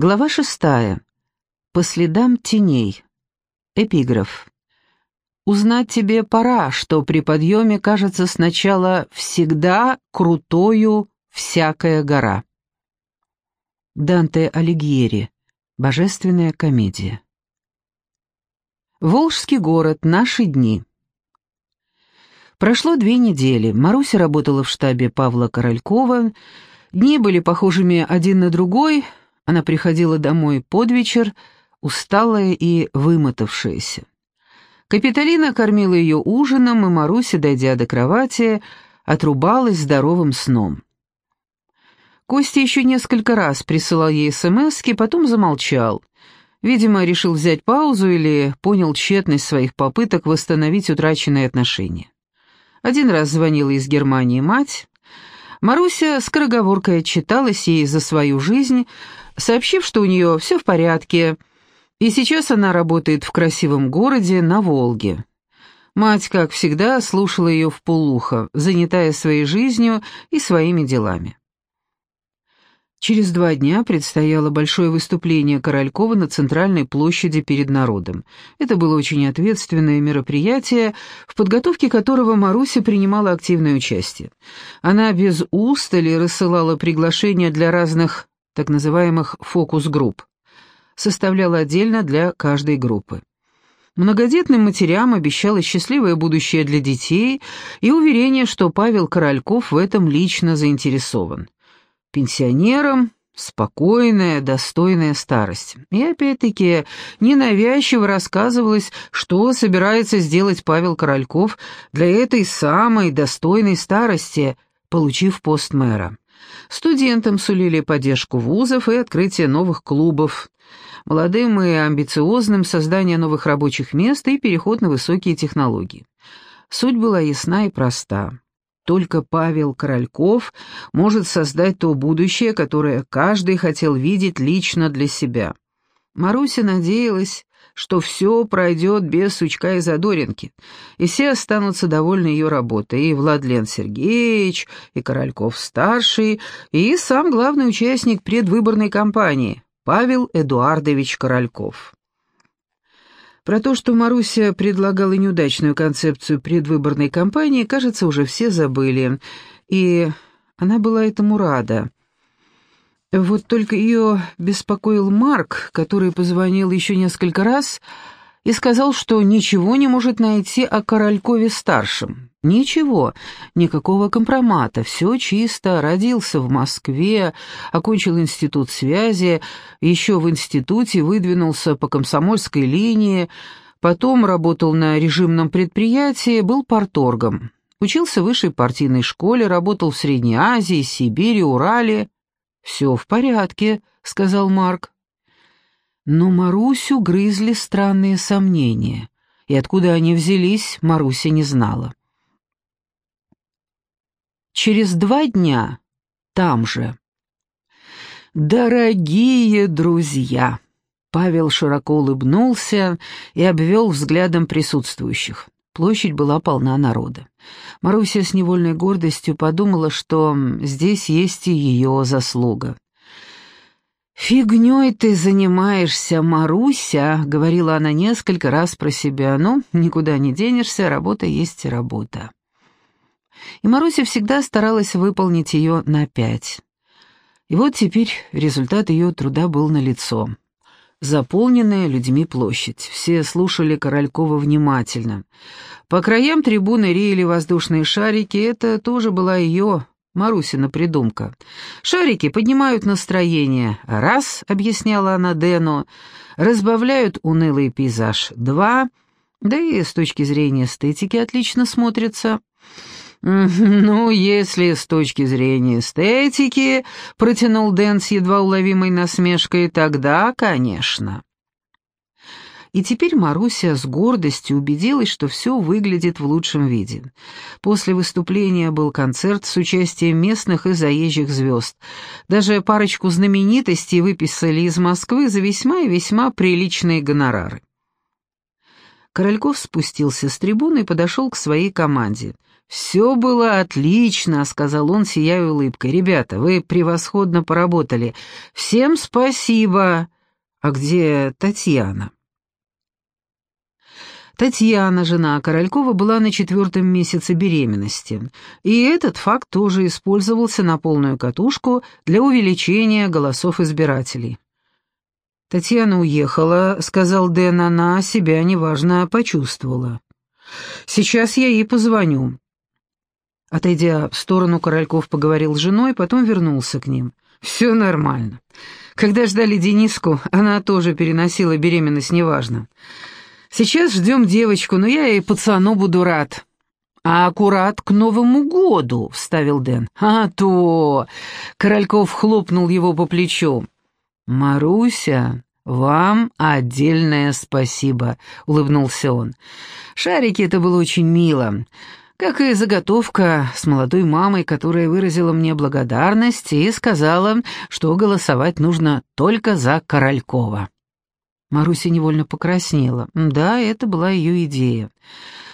Глава шестая. По следам теней. Эпиграф. Узнать тебе пора, что при подъеме кажется сначала всегда крутою всякая гора. Данте Алигьери. Божественная комедия. Волжский город. Наши дни. Прошло две недели. Маруся работала в штабе Павла Королькова. Дни были похожими один на другой. Она приходила домой под вечер, усталая и вымотавшаяся. Капитолина кормила ее ужином, и Маруся, дойдя до кровати, отрубалась здоровым сном. Костя еще несколько раз присылал ей смски, потом замолчал. Видимо, решил взять паузу или понял тщетность своих попыток восстановить утраченные отношения. Один раз звонила из Германии мать. Маруся скороговоркой отчиталась ей за свою жизнь, сообщив, что у нее все в порядке, и сейчас она работает в красивом городе на Волге. Мать, как всегда, слушала ее в полухо, занятая своей жизнью и своими делами. Через два дня предстояло большое выступление Королькова на центральной площади перед народом. Это было очень ответственное мероприятие, в подготовке которого Маруся принимала активное участие. Она без устали рассылала приглашения для разных так называемых фокус-групп. Составляла отдельно для каждой группы. Многодетным матерям обещалось счастливое будущее для детей и уверение, что Павел Корольков в этом лично заинтересован пенсионерам спокойная, достойная старость. И опять-таки ненавязчиво рассказывалось, что собирается сделать Павел Корольков для этой самой достойной старости, получив пост мэра. Студентам сулили поддержку вузов и открытие новых клубов, молодым и амбициозным создание новых рабочих мест и переход на высокие технологии. Суть была ясна и проста. Только Павел Корольков может создать то будущее, которое каждый хотел видеть лично для себя. Маруся надеялась, что все пройдет без сучка и задоринки, и все останутся довольны ее работой, и Владлен Сергеевич, и Корольков-старший, и сам главный участник предвыборной кампании, Павел Эдуардович Корольков. Про то, что Маруся предлагала неудачную концепцию предвыборной кампании, кажется, уже все забыли, и она была этому рада. Вот только ее беспокоил Марк, который позвонил еще несколько раз и сказал, что ничего не может найти о Королькове-старшем. Ничего, никакого компромата, все чисто, родился в Москве, окончил институт связи, еще в институте выдвинулся по комсомольской линии, потом работал на режимном предприятии, был порторгом. Учился в высшей партийной школе, работал в Средней Азии, Сибири, Урале. «Все в порядке», — сказал Марк. Но Марусю грызли странные сомнения, и откуда они взялись, Маруся не знала. Через два дня там же. «Дорогие друзья!» Павел широко улыбнулся и обвел взглядом присутствующих. Площадь была полна народа. Маруся с невольной гордостью подумала, что здесь есть и ее заслуга. «Фигней ты занимаешься, Маруся», — говорила она несколько раз про себя. «Ну, никуда не денешься, работа есть работа» и Маруся всегда старалась выполнить ее на пять. И вот теперь результат ее труда был налицо. Заполненная людьми площадь. Все слушали Королькова внимательно. По краям трибуны реяли воздушные шарики, это тоже была ее, Марусина, придумка. «Шарики поднимают настроение. Раз», — объясняла она Дэну, — «разбавляют унылый пейзаж. Два, да и с точки зрения эстетики отлично смотрится». «Ну, если с точки зрения эстетики», — протянул Дэн с едва уловимой насмешкой, — «тогда, конечно». И теперь Маруся с гордостью убедилась, что все выглядит в лучшем виде. После выступления был концерт с участием местных и заезжих звезд. Даже парочку знаменитостей выписали из Москвы за весьма и весьма приличные гонорары. Корольков спустился с трибуны и подошел к своей команде. «Все было отлично», — сказал он, сияя улыбкой. «Ребята, вы превосходно поработали. Всем спасибо. А где Татьяна?» Татьяна, жена Королькова, была на четвертом месяце беременности, и этот факт тоже использовался на полную катушку для увеличения голосов избирателей. «Татьяна уехала», — сказал Дэн, — «она себя неважно почувствовала. Сейчас я ей позвоню». Отойдя в сторону, Корольков поговорил с женой, потом вернулся к ним. «Все нормально. Когда ждали Дениску, она тоже переносила беременность неважно. Сейчас ждем девочку, но я и пацану буду рад». «А аккурат к Новому году», — вставил Дэн. «А то!» — Корольков хлопнул его по плечу. «Маруся, вам отдельное спасибо», — улыбнулся он. «Шарики — это было очень мило, как и заготовка с молодой мамой, которая выразила мне благодарность и сказала, что голосовать нужно только за Королькова». Маруся невольно покраснела. Да, это была ее идея.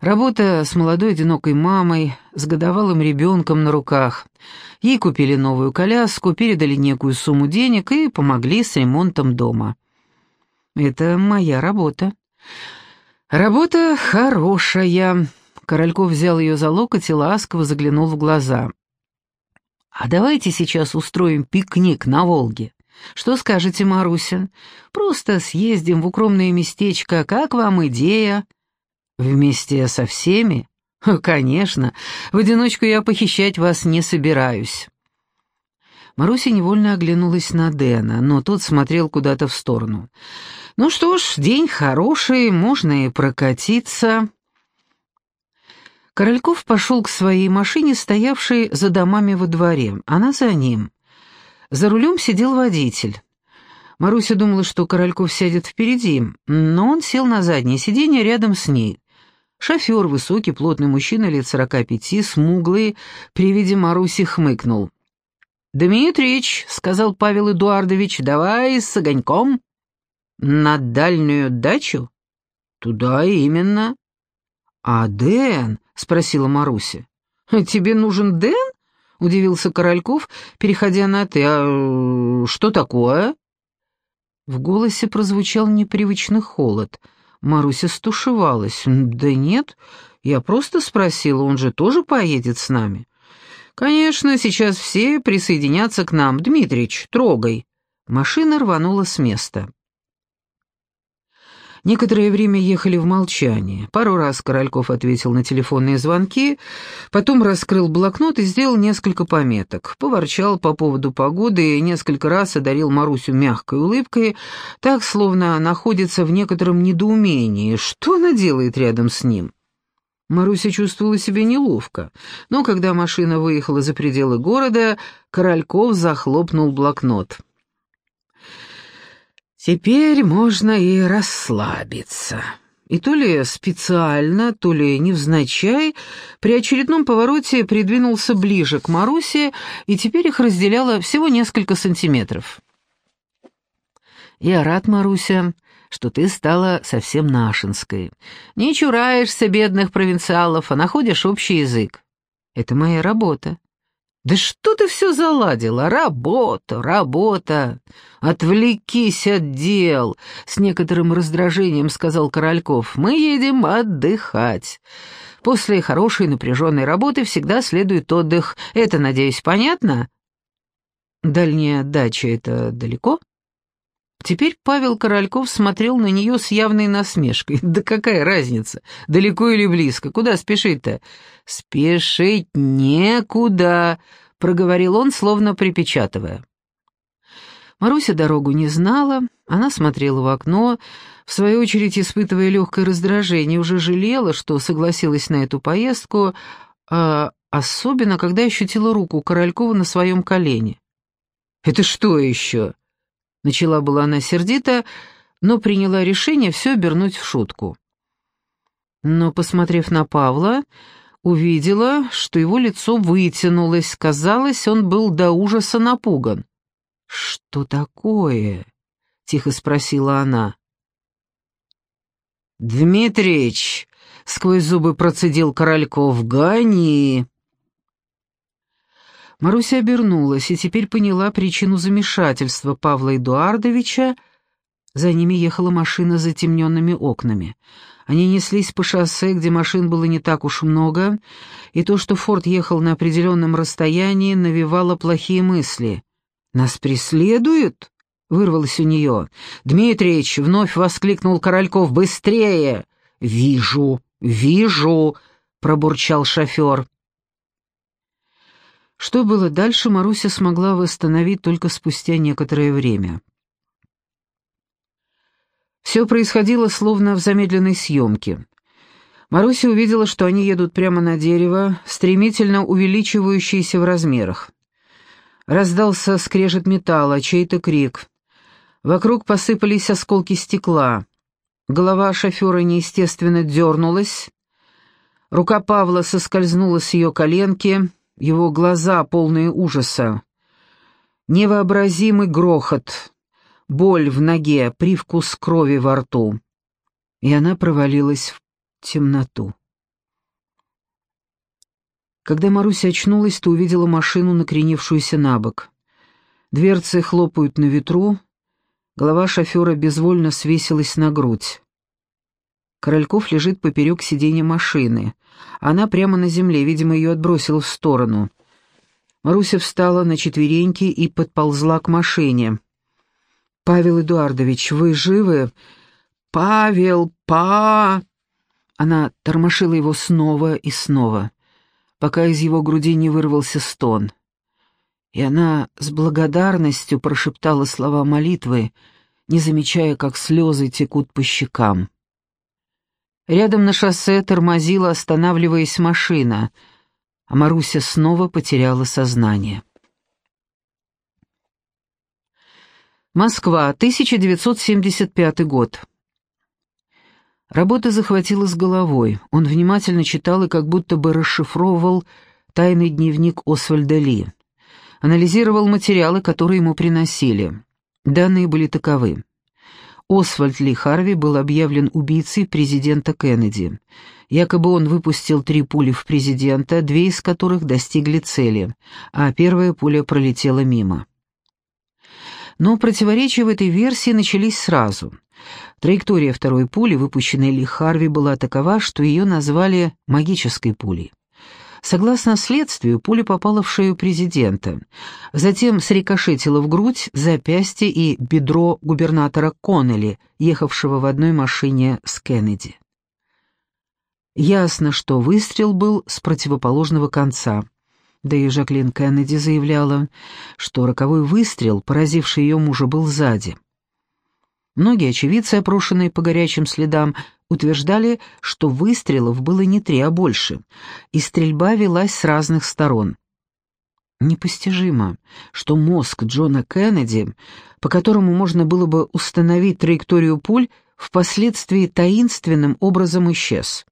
Работа с молодой одинокой мамой, с годовалым ребенком на руках. Ей купили новую коляску, передали некую сумму денег и помогли с ремонтом дома. Это моя работа. Работа хорошая. Корольков взял ее за локоть и ласково заглянул в глаза. «А давайте сейчас устроим пикник на Волге. Что скажете, Маруся? Просто съездим в укромное местечко. Как вам идея? Вместе со всеми? Конечно. В одиночку я похищать вас не собираюсь. Маруся невольно оглянулась на Дэна, но тот смотрел куда-то в сторону. «Ну что ж, день хороший, можно и прокатиться». Корольков пошел к своей машине, стоявшей за домами во дворе. Она за ним. За рулем сидел водитель. Маруся думала, что Корольков сядет впереди, но он сел на заднее сиденье рядом с ней. Шофер, высокий, плотный мужчина лет сорока пяти, смуглый, при виде Маруси хмыкнул. «Дмитрич», — сказал Павел Эдуардович, — «давай с огоньком». «На дальнюю дачу?» «Туда именно». «А Дэн?» — спросила Маруся. «Тебе нужен Дэн?» — удивился Корольков, переходя на «ты». «А что такое?» В голосе прозвучал непривычный холод. Маруся стушевалась. «Да нет, я просто спросила, он же тоже поедет с нами?» «Конечно, сейчас все присоединятся к нам. Дмитрич, трогай». Машина рванула с места. Некоторое время ехали в молчании. Пару раз Корольков ответил на телефонные звонки, потом раскрыл блокнот и сделал несколько пометок. Поворчал по поводу погоды и несколько раз одарил Марусю мягкой улыбкой, так, словно находится в некотором недоумении. Что она делает рядом с ним? Маруся чувствовала себя неловко, но когда машина выехала за пределы города, Корольков захлопнул блокнот. Теперь можно и расслабиться. И то ли специально, то ли невзначай, при очередном повороте придвинулся ближе к Марусе, и теперь их разделяло всего несколько сантиметров. «Я рад, Маруся, что ты стала совсем нашинской. Не чураешься бедных провинциалов, а находишь общий язык. Это моя работа. «Да что ты все заладила? Работа, работа! Отвлекись от дел!» — с некоторым раздражением сказал Корольков. «Мы едем отдыхать. После хорошей напряженной работы всегда следует отдых. Это, надеюсь, понятно?» «Дальняя дача — это далеко?» Теперь Павел Корольков смотрел на нее с явной насмешкой. «Да какая разница, далеко или близко? Куда спешить-то?» «Спешить некуда», — проговорил он, словно припечатывая. Маруся дорогу не знала, она смотрела в окно, в свою очередь испытывая легкое раздражение, уже жалела, что согласилась на эту поездку, а особенно, когда ощутила руку Королькова на своем колене. «Это что еще?» Начала была она сердито, но приняла решение все обернуть в шутку. Но, посмотрев на Павла, увидела, что его лицо вытянулось, казалось, он был до ужаса напуган. «Что такое?» — тихо спросила она. «Дмитрич!» — сквозь зубы процедил Корольков. «Гони!» Маруся обернулась и теперь поняла причину замешательства Павла Эдуардовича. За ними ехала машина с затемненными окнами. Они неслись по шоссе, где машин было не так уж много, и то, что Форд ехал на определенном расстоянии, навевало плохие мысли. «Нас преследуют?» — вырвалось у нее. «Дмитриич!» — вновь воскликнул Корольков. «Быстрее!» «Вижу, вижу!» — пробурчал шофер. Что было дальше, Маруся смогла восстановить только спустя некоторое время. Все происходило словно в замедленной съемке. Маруся увидела, что они едут прямо на дерево, стремительно увеличивающееся в размерах. Раздался скрежет металла, чей-то крик. Вокруг посыпались осколки стекла. Голова шофера неестественно дернулась. Рука Павла соскользнула с ее коленки, его глаза полные ужаса. Невообразимый грохот, боль в ноге, привкус крови во рту. И она провалилась в темноту. Когда Маруся очнулась, то увидела машину, накренившуюся на бок. Дверцы хлопают на ветру, голова шофера безвольно свесилась на грудь. Корольков лежит поперек сиденья машины. Она прямо на земле, видимо, ее отбросило в сторону. Маруся встала на четвереньки и подползла к машине. «Павел Эдуардович, вы живы?» «Павел, па...» Она тормошила его снова и снова, пока из его груди не вырвался стон. И она с благодарностью прошептала слова молитвы, не замечая, как слезы текут по щекам. Рядом на шоссе тормозила, останавливаясь машина, а Маруся снова потеряла сознание. Москва, 1975 год. Работа захватила с головой. Он внимательно читал и как будто бы расшифровывал тайный дневник Освальда Ли. Анализировал материалы, которые ему приносили. Данные были таковы. Освальд Ли Харви был объявлен убийцей президента Кеннеди. Якобы он выпустил три пули в президента, две из которых достигли цели, а первая пуля пролетела мимо. Но противоречия в этой версии начались сразу. Траектория второй пули, выпущенной Ли Харви, была такова, что ее назвали «магической пулей». Согласно следствию, пуля попала в шею президента, затем срикошетила в грудь, запястье и бедро губернатора Коннелли, ехавшего в одной машине с Кеннеди. Ясно, что выстрел был с противоположного конца. Да и Жаклин Кеннеди заявляла, что роковой выстрел, поразивший ее мужа, был сзади. Многие очевидцы, опрошенные по горячим следам, утверждали, что выстрелов было не три, а больше, и стрельба велась с разных сторон. Непостижимо, что мозг Джона Кеннеди, по которому можно было бы установить траекторию пуль, впоследствии таинственным образом исчез.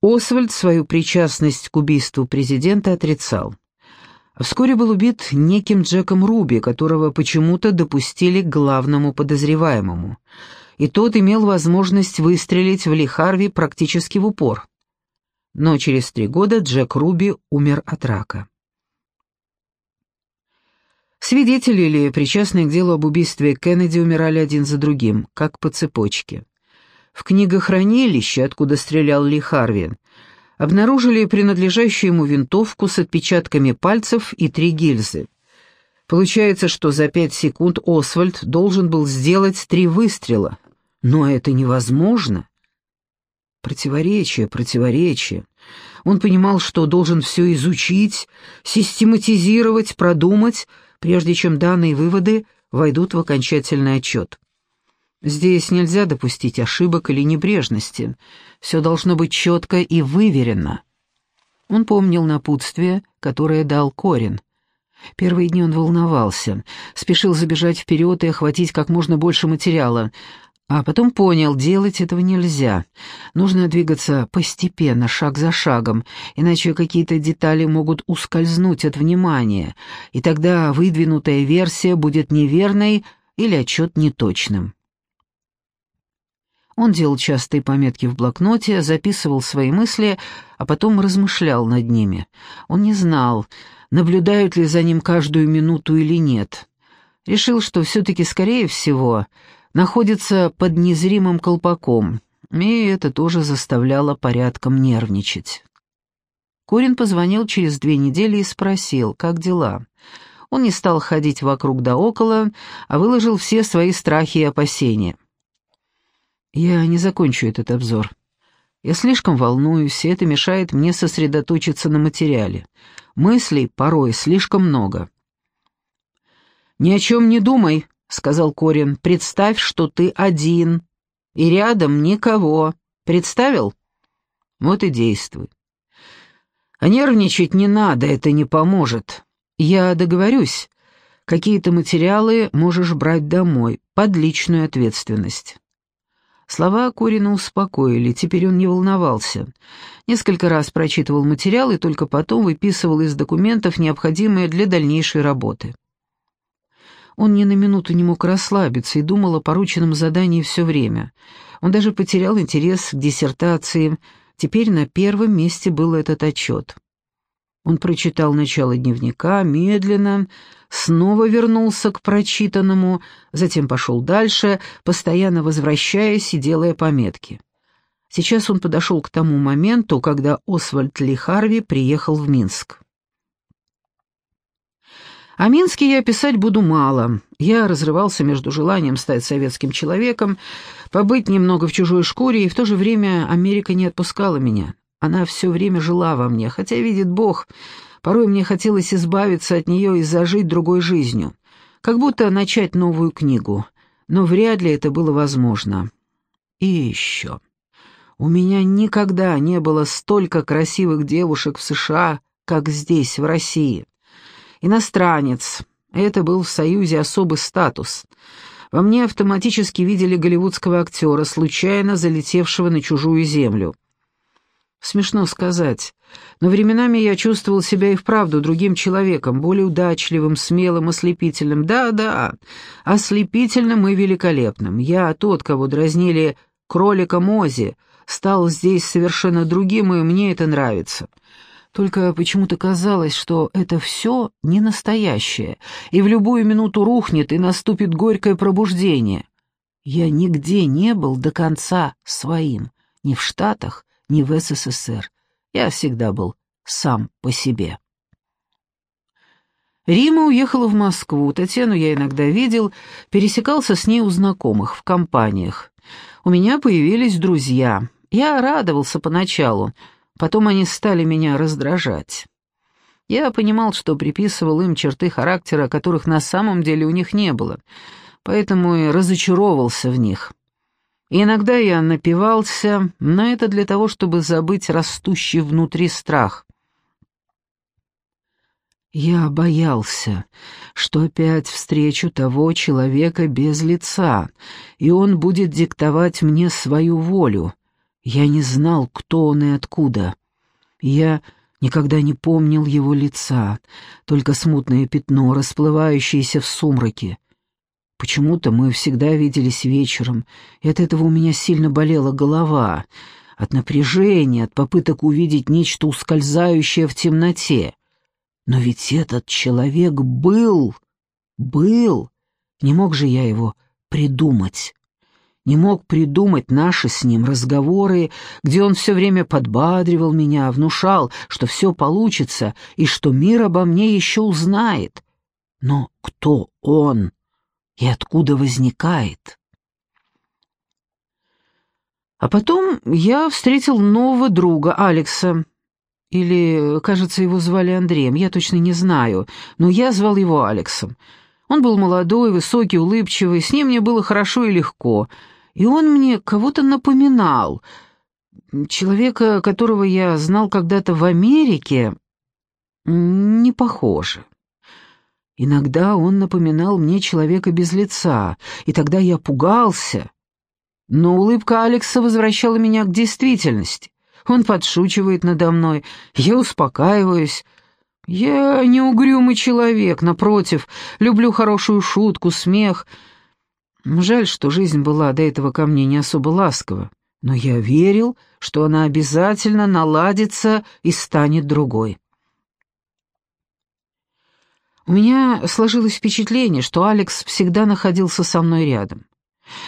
Освальд свою причастность к убийству президента отрицал. Вскоре был убит неким Джеком Руби, которого почему-то допустили к главному подозреваемому — и тот имел возможность выстрелить в Ли Харви практически в упор. Но через три года Джек Руби умер от рака. Свидетели или причастные к делу об убийстве Кеннеди умирали один за другим, как по цепочке. В книгохранилище, откуда стрелял Ли Харви, обнаружили принадлежащую ему винтовку с отпечатками пальцев и три гильзы. Получается, что за пять секунд Освальд должен был сделать три выстрела. Но это невозможно. Противоречие, противоречие. Он понимал, что должен все изучить, систематизировать, продумать, прежде чем данные выводы войдут в окончательный отчет. Здесь нельзя допустить ошибок или небрежности. Все должно быть четко и выверено. Он помнил напутствие, которое дал Корин — Первые дни он волновался, спешил забежать вперед и охватить как можно больше материала, а потом понял, делать этого нельзя. Нужно двигаться постепенно, шаг за шагом, иначе какие-то детали могут ускользнуть от внимания, и тогда выдвинутая версия будет неверной или отчет неточным. Он делал частые пометки в блокноте, записывал свои мысли, а потом размышлял над ними. Он не знал, наблюдают ли за ним каждую минуту или нет. Решил, что все-таки, скорее всего, находится под незримым колпаком, и это тоже заставляло порядком нервничать. Корин позвонил через две недели и спросил, как дела. Он не стал ходить вокруг да около, а выложил все свои страхи и опасения. Я не закончу этот обзор. Я слишком волнуюсь, и это мешает мне сосредоточиться на материале. Мыслей порой слишком много. «Ни о чем не думай», — сказал Корин. «Представь, что ты один, и рядом никого. Представил? Вот и действуй. А нервничать не надо, это не поможет. Я договорюсь. Какие-то материалы можешь брать домой, под личную ответственность». Слова Корина успокоили, теперь он не волновался. Несколько раз прочитывал материал и только потом выписывал из документов необходимые для дальнейшей работы. Он ни на минуту не мог расслабиться и думал о порученном задании все время. Он даже потерял интерес к диссертации, теперь на первом месте был этот отчет. Он прочитал начало дневника, медленно, снова вернулся к прочитанному, затем пошел дальше, постоянно возвращаясь и делая пометки. Сейчас он подошел к тому моменту, когда Освальд Ли Харви приехал в Минск. О Минске я писать буду мало. Я разрывался между желанием стать советским человеком, побыть немного в чужой шкуре, и в то же время Америка не отпускала меня. Она все время жила во мне, хотя, видит Бог, порой мне хотелось избавиться от нее и зажить другой жизнью, как будто начать новую книгу, но вряд ли это было возможно. И еще. У меня никогда не было столько красивых девушек в США, как здесь, в России. Иностранец. Это был в Союзе особый статус. Во мне автоматически видели голливудского актера, случайно залетевшего на чужую землю. Смешно сказать, но временами я чувствовал себя и вправду другим человеком, более удачливым, смелым, ослепительным. Да-да, ослепительным и великолепным. Я тот, кого дразнили кроликом Ози, стал здесь совершенно другим, и мне это нравится. Только почему-то казалось, что это все не настоящее, и в любую минуту рухнет, и наступит горькое пробуждение. Я нигде не был до конца своим, ни в Штатах, ни в СССР. Я всегда был сам по себе. Рима уехала в Москву, Татьяну я иногда видел, пересекался с ней у знакомых, в компаниях. У меня появились друзья. Я радовался поначалу, потом они стали меня раздражать. Я понимал, что приписывал им черты характера, которых на самом деле у них не было, поэтому и разочаровался в них. Иногда я напивался, но это для того, чтобы забыть растущий внутри страх. Я боялся, что опять встречу того человека без лица, и он будет диктовать мне свою волю. Я не знал, кто он и откуда. Я никогда не помнил его лица, только смутное пятно, расплывающееся в сумраке. Почему-то мы всегда виделись вечером, и от этого у меня сильно болела голова, от напряжения, от попыток увидеть нечто ускользающее в темноте. Но ведь этот человек был, был, не мог же я его придумать. Не мог придумать наши с ним разговоры, где он все время подбадривал меня, внушал, что все получится и что мир обо мне еще узнает. Но кто он? И откуда возникает. А потом я встретил нового друга, Алекса. Или, кажется, его звали Андреем, я точно не знаю, но я звал его Алексом. Он был молодой, высокий, улыбчивый, с ним мне было хорошо и легко. И он мне кого-то напоминал. Человека, которого я знал когда-то в Америке, не похоже. Иногда он напоминал мне человека без лица, и тогда я пугался. Но улыбка Алекса возвращала меня к действительности. Он подшучивает надо мной, я успокаиваюсь. Я не угрюмый человек, напротив, люблю хорошую шутку, смех. Жаль, что жизнь была до этого ко мне не особо ласкова, но я верил, что она обязательно наладится и станет другой. У меня сложилось впечатление, что Алекс всегда находился со мной рядом.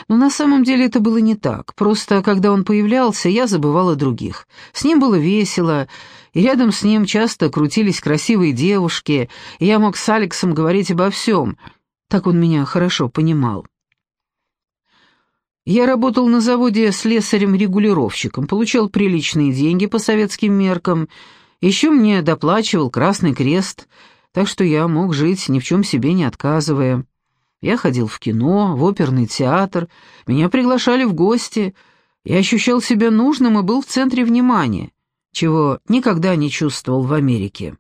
Но на самом деле это было не так. Просто когда он появлялся, я забывала других. С ним было весело, и рядом с ним часто крутились красивые девушки, и я мог с Алексом говорить обо всем. Так он меня хорошо понимал. Я работал на заводе слесарем-регулировщиком, получал приличные деньги по советским меркам, еще мне доплачивал Красный Крест, так что я мог жить ни в чем себе не отказывая. Я ходил в кино, в оперный театр, меня приглашали в гости. Я ощущал себя нужным и был в центре внимания, чего никогда не чувствовал в Америке.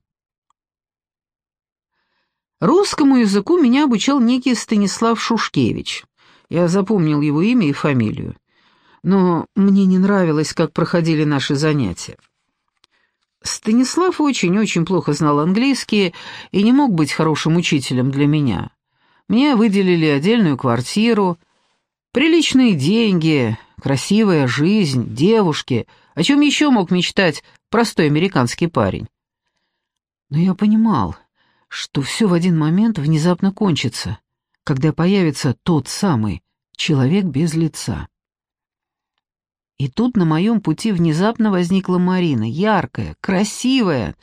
Русскому языку меня обучал некий Станислав Шушкевич. Я запомнил его имя и фамилию. Но мне не нравилось, как проходили наши занятия. Станислав очень-очень плохо знал английский и не мог быть хорошим учителем для меня. Мне выделили отдельную квартиру, приличные деньги, красивая жизнь, девушки. О чем еще мог мечтать простой американский парень? Но я понимал, что все в один момент внезапно кончится, когда появится тот самый человек без лица. И тут на моем пути внезапно возникла Марина, яркая, красивая.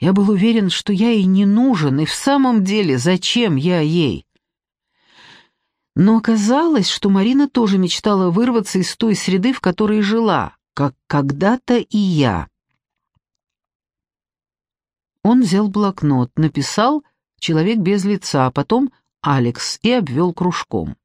Я был уверен, что я ей не нужен, и в самом деле зачем я ей? Но оказалось, что Марина тоже мечтала вырваться из той среды, в которой жила, как когда-то и я. Он взял блокнот, написал «Человек без лица», а потом «Алекс» и обвел кружком.